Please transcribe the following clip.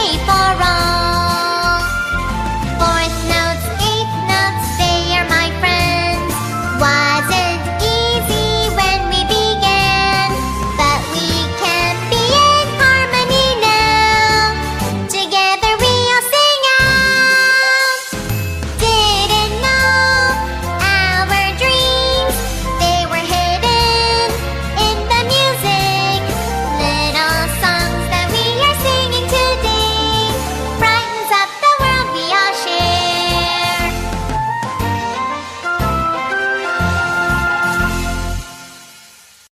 配方。